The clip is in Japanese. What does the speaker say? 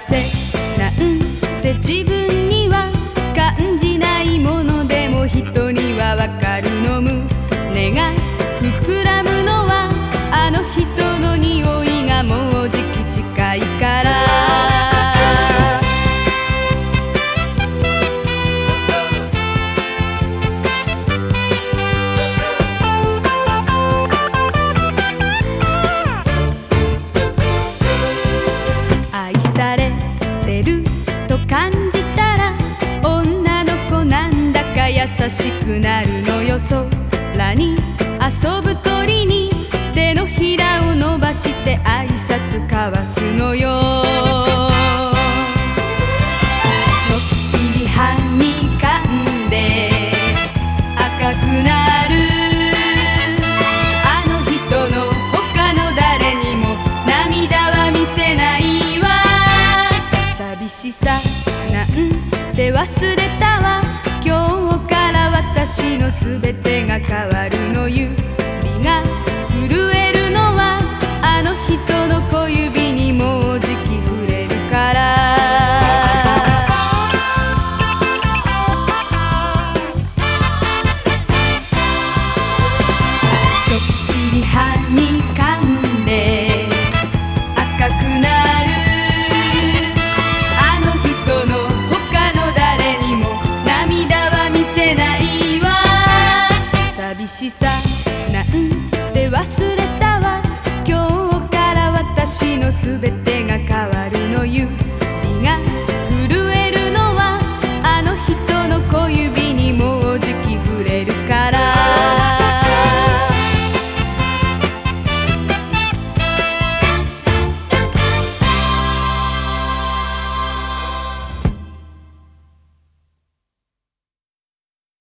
せなんて自分には感じないものでも人にはわかるのむ。優しくなるのよ。空に遊ぶ鳥に手のひらを伸ばして挨拶交わすのよ。ちょっぴりはにかんで赤くなる。あの人の他の誰にも涙は見せないわ。寂しさなんて忘れたわ。今日から私の全てが変わるの指が震えるのはあの人の小指にもうじき触れるからちょっぴりはにかんで赤くなるしさなんて忘れたわ。今日から私のすべて